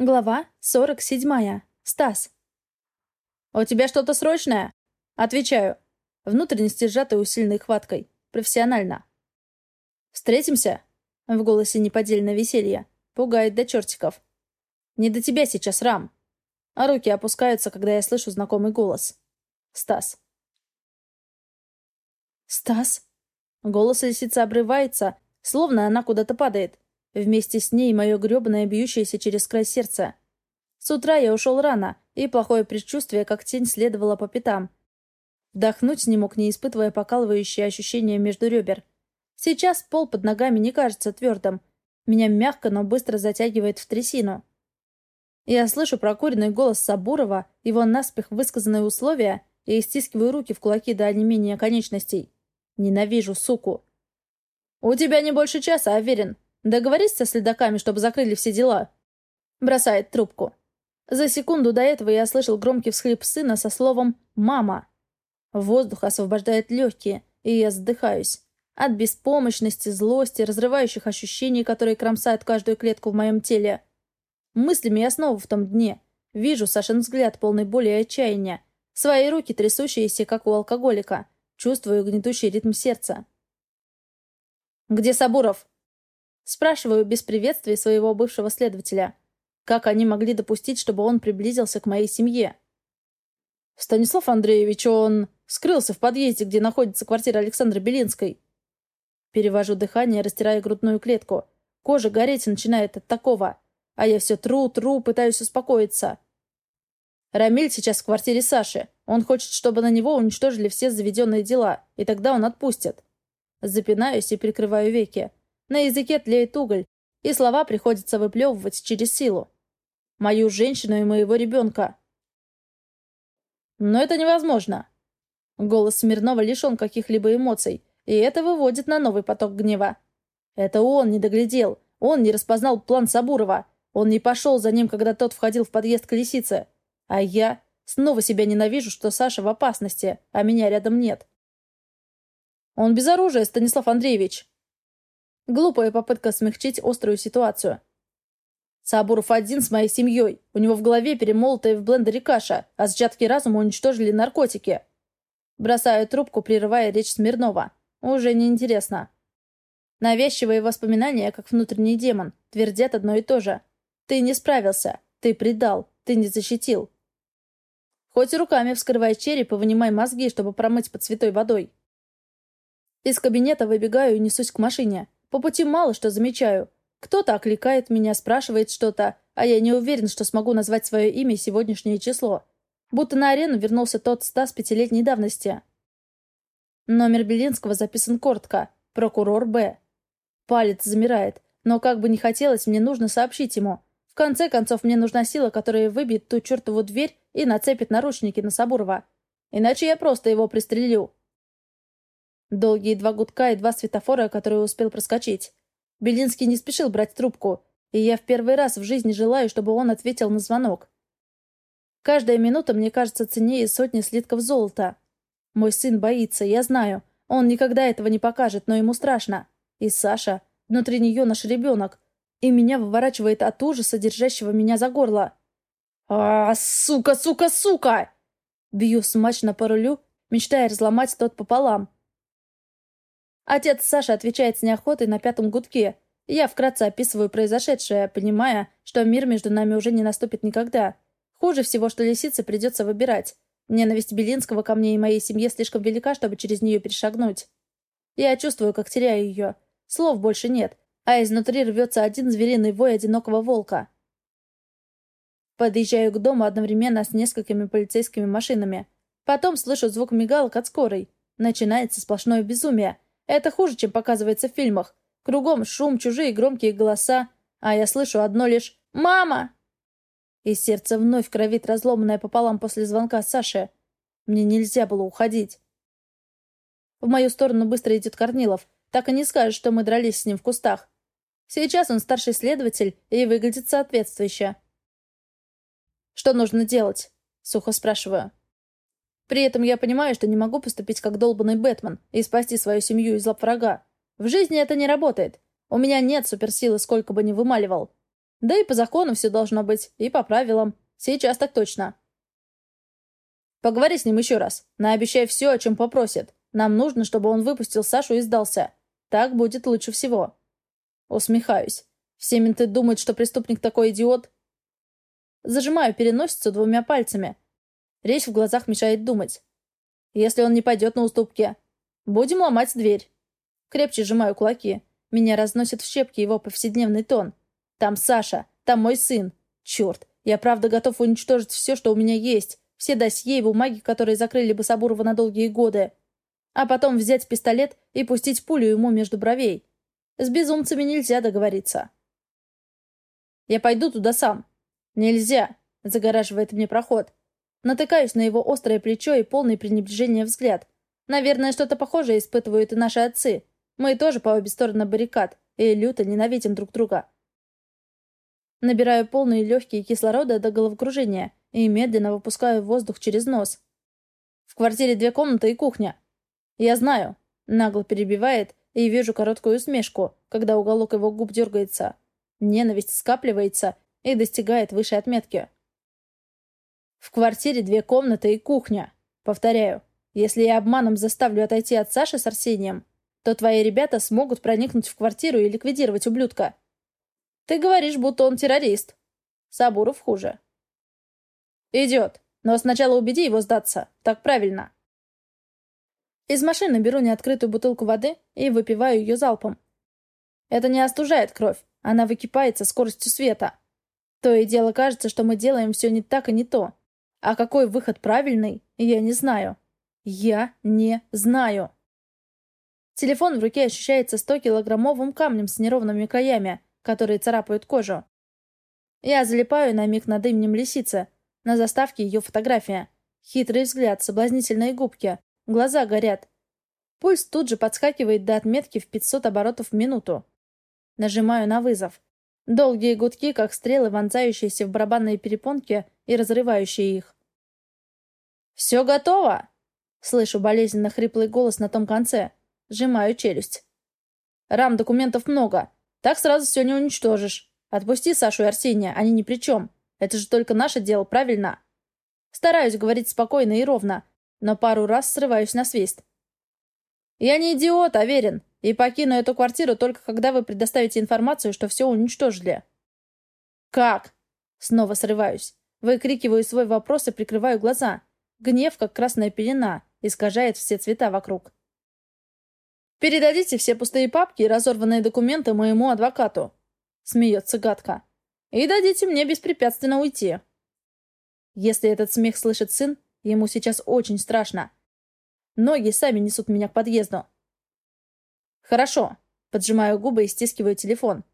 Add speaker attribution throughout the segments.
Speaker 1: Глава 47. Стас. «У тебя что-то срочное?» Отвечаю. Внутренности сжаты усиленной хваткой. Профессионально. «Встретимся?» В голосе неподдельное веселье. Пугает до чертиков. «Не до тебя сейчас, Рам!» А руки опускаются, когда я слышу знакомый голос. Стас. «Стас?» Голос лисицы обрывается, словно она куда-то падает. Вместе с ней мое гребаное бьющееся через край сердца. С утра я ушел рано, и плохое предчувствие, как тень, следовало по пятам. Вдохнуть не мог, не испытывая покалывающее ощущение между ребер. Сейчас пол под ногами не кажется твердым. Меня мягко, но быстро затягивает в трясину. Я слышу прокуренный голос Сабурова, его наспех высказанные условия, и стискиваю руки в кулаки до онемения конечностей. Ненавижу, суку. «У тебя не больше часа, Аверин. Договорись со следаками, чтобы закрыли все дела. Бросает трубку. За секунду до этого я слышал громкий всхлип сына со словом «мама». Воздух освобождает легкие, и я задыхаюсь. От беспомощности, злости, разрывающих ощущений, которые кромсают каждую клетку в моем теле. Мыслями я снова в том дне. Вижу Сашин взгляд, полный боли и отчаяния. Свои руки, трясущиеся, как у алкоголика. Чувствую гнетущий ритм сердца. «Где Сабуров?» Спрашиваю без приветствия своего бывшего следователя. Как они могли допустить, чтобы он приблизился к моей семье? Станислав Андреевич, он скрылся в подъезде, где находится квартира Александры Белинской. Перевожу дыхание, растирая грудную клетку. Кожа гореть начинает от такого. А я все тру, тру, пытаюсь успокоиться. Рамиль сейчас в квартире Саши. Он хочет, чтобы на него уничтожили все заведенные дела, и тогда он отпустит. Запинаюсь и прикрываю веки. На языке тлеет уголь, и слова приходится выплевывать через силу. Мою женщину и моего ребенка. Но это невозможно. Голос Смирнова лишен каких-либо эмоций, и это выводит на новый поток гнева. Это он не доглядел, он не распознал план Сабурова, он не пошел за ним, когда тот входил в подъезд к лисице. А я снова себя ненавижу, что Саша в опасности, а меня рядом нет. Он без оружия, Станислав Андреевич. Глупая попытка смягчить острую ситуацию. Сабуров один с моей семьей. У него в голове перемолотая в блендере каша, а сжатки разума уничтожили наркотики. Бросаю трубку, прерывая речь Смирнова. Уже неинтересно. Навязчивые воспоминания, как внутренний демон, твердят одно и то же. Ты не справился, ты предал, ты не защитил. Хоть руками вскрывай череп и вынимай мозги, чтобы промыть под святой водой. Из кабинета выбегаю и несусь к машине. По пути мало что замечаю. Кто-то окликает меня, спрашивает что-то, а я не уверен, что смогу назвать свое имя и сегодняшнее число. Будто на арену вернулся тот Стас пятилетней давности. Номер Белинского записан коротко. Прокурор Б. Палец замирает. Но как бы ни хотелось, мне нужно сообщить ему. В конце концов, мне нужна сила, которая выбьет ту чертову дверь и нацепит наручники на Сабурова. Иначе я просто его пристрелю. Долгие два гудка и два светофора, которые успел проскочить. Белинский не спешил брать трубку, и я в первый раз в жизни желаю, чтобы он ответил на звонок. Каждая минута мне кажется ценнее сотни слитков золота. Мой сын боится, я знаю. Он никогда этого не покажет, но ему страшно. И Саша, внутри нее наш ребенок. И меня выворачивает от ужаса, держащего меня за горло. а, сука, сука, сука!» Бью смачно по рулю, мечтая разломать тот пополам. Отец Саши отвечает с неохотой на пятом гудке. Я вкратце описываю произошедшее, понимая, что мир между нами уже не наступит никогда. Хуже всего, что лисице придется выбирать. Ненависть Белинского ко мне и моей семье слишком велика, чтобы через нее перешагнуть. Я чувствую, как теряю ее. Слов больше нет, а изнутри рвется один звериный вой одинокого волка. Подъезжаю к дому одновременно с несколькими полицейскими машинами. Потом слышу звук мигалок от скорой. Начинается сплошное безумие. Это хуже, чем показывается в фильмах. Кругом шум, чужие громкие голоса, а я слышу одно лишь «Мама!». И сердце вновь кровит, разломанное пополам после звонка Саши. Мне нельзя было уходить. В мою сторону быстро идет Корнилов. Так и не скажешь, что мы дрались с ним в кустах. Сейчас он старший следователь и выглядит соответствующе. «Что нужно делать?» — сухо спрашиваю. При этом я понимаю, что не могу поступить как долбанный Бэтмен и спасти свою семью из лап врага. В жизни это не работает. У меня нет суперсилы, сколько бы ни вымаливал. Да и по закону все должно быть, и по правилам. Сейчас так точно. Поговори с ним еще раз. Наобещай все, о чем попросит. Нам нужно, чтобы он выпустил Сашу и сдался. Так будет лучше всего. Усмехаюсь. Все менты думают, что преступник такой идиот. Зажимаю переносицу двумя пальцами. Речь в глазах мешает думать. Если он не пойдет на уступки, будем ломать дверь. Крепче сжимаю кулаки. Меня разносит в щепки его повседневный тон. Там Саша, там мой сын. Черт, я правда готов уничтожить все, что у меня есть. Все досье и бумаги, которые закрыли бы Сабурова на долгие годы. А потом взять пистолет и пустить пулю ему между бровей. С безумцами нельзя договориться. Я пойду туда сам. Нельзя, загораживает мне проход. Натыкаюсь на его острое плечо и полный пренебрежения взгляд. Наверное, что-то похожее испытывают и наши отцы. Мы тоже по обе стороны баррикад и люто ненавидим друг друга. Набираю полные легкие кислорода до головокружения и медленно выпускаю воздух через нос. В квартире две комнаты и кухня. Я знаю. Нагло перебивает и вижу короткую усмешку, когда уголок его губ дергается. Ненависть скапливается и достигает высшей отметки. В квартире две комнаты и кухня. Повторяю, если я обманом заставлю отойти от Саши с Арсением, то твои ребята смогут проникнуть в квартиру и ликвидировать ублюдка. Ты говоришь, будто он террорист. Сабуров хуже. Идет. Но сначала убеди его сдаться. Так правильно. Из машины беру неоткрытую бутылку воды и выпиваю ее залпом. Это не остужает кровь. Она выкипает со скоростью света. То и дело кажется, что мы делаем все не так и не то. А какой выход правильный, я не знаю. Я не знаю. Телефон в руке ощущается 100-килограммовым камнем с неровными краями, которые царапают кожу. Я залипаю на миг над именем лисицы. На заставке ее фотография. Хитрый взгляд, соблазнительные губки. Глаза горят. Пульс тут же подскакивает до отметки в 500 оборотов в минуту. Нажимаю на вызов. Долгие гудки, как стрелы, вонзающиеся в барабанные перепонки и разрывающие их. «Все готово!» Слышу болезненно хриплый голос на том конце. Сжимаю челюсть. «Рам, документов много. Так сразу все не уничтожишь. Отпусти Сашу и Арсения, они ни при чем. Это же только наше дело, правильно?» Стараюсь говорить спокойно и ровно, но пару раз срываюсь на свист. «Я не идиот, уверен, и покину эту квартиру только когда вы предоставите информацию, что все уничтожили». «Как?» Снова срываюсь. Выкрикиваю свой вопрос и прикрываю глаза. Гнев, как красная пелена, искажает все цвета вокруг. «Передадите все пустые папки и разорванные документы моему адвокату», — смеется гадко. «И дадите мне беспрепятственно уйти». Если этот смех слышит сын, ему сейчас очень страшно. Ноги сами несут меня к подъезду. «Хорошо», — поджимаю губы и стискиваю телефон.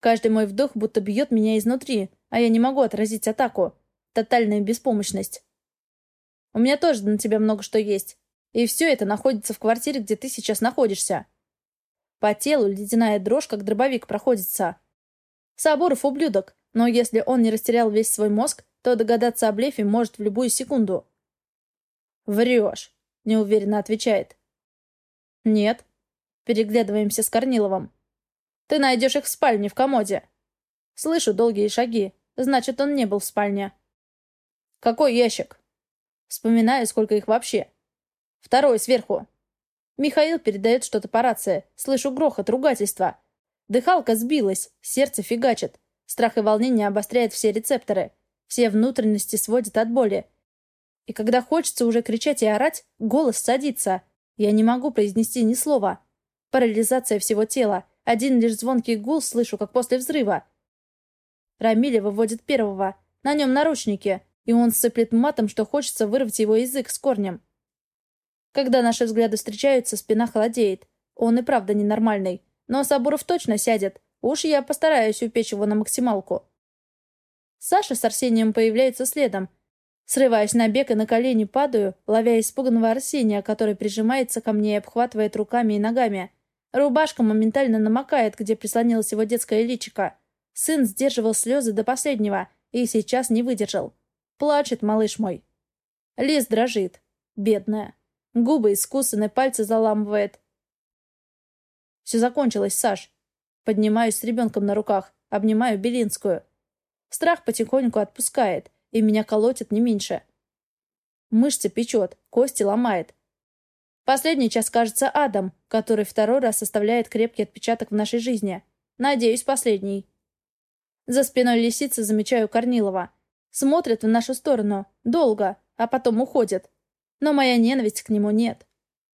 Speaker 1: Каждый мой вдох будто бьет меня изнутри, а я не могу отразить атаку. Тотальная беспомощность. У меня тоже на тебя много что есть. И все это находится в квартире, где ты сейчас находишься. По телу ледяная дрожь, как дробовик, проходится. Сабуров ублюдок, но если он не растерял весь свой мозг, то догадаться о блефе может в любую секунду. «Врешь», — неуверенно отвечает. «Нет». Переглядываемся с Корниловым. «Ты найдешь их в спальне в комоде». Слышу долгие шаги. Значит, он не был в спальне. «Какой ящик?» Вспоминаю, сколько их вообще. Второй сверху. Михаил передает что-то по рации. Слышу грохот, ругательства. Дыхалка сбилась, сердце фигачит. Страх и волнение обостряют все рецепторы. Все внутренности сводят от боли. И когда хочется уже кричать и орать, голос садится. Я не могу произнести ни слова. Парализация всего тела. Один лишь звонкий гул слышу, как после взрыва. Рамиля выводит первого. На нем наручники. И он сыплет матом, что хочется вырвать его язык с корнем. Когда наши взгляды встречаются, спина холодеет. Он и правда ненормальный. Но Сабуров точно сядет. Уж я постараюсь упечь его на максималку. Саша с Арсением появляется следом. Срываясь на бег и на колени падаю, ловя испуганного Арсения, который прижимается ко мне и обхватывает руками и ногами. Рубашка моментально намокает, где прислонилась его детское личико. Сын сдерживал слезы до последнего и сейчас не выдержал. Плачет малыш мой. Лиз дрожит. Бедная. Губы искусаны, пальцы заламывает. Все закончилось, Саш. Поднимаюсь с ребенком на руках. обнимаю Белинскую. Страх потихоньку отпускает, и меня колотит не меньше. Мышцы печет, кости ломает. Последний час кажется адом, который второй раз составляет крепкий отпечаток в нашей жизни. Надеюсь, последний. За спиной лисицы замечаю Корнилова. Смотрит в нашу сторону. Долго, а потом уходит. Но моя ненависть к нему нет.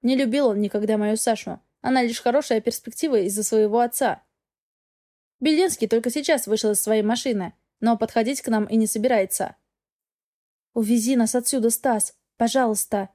Speaker 1: Не любил он никогда мою Сашу. Она лишь хорошая перспектива из-за своего отца. Белинский только сейчас вышел из своей машины, но подходить к нам и не собирается. «Увези нас отсюда, Стас! Пожалуйста!»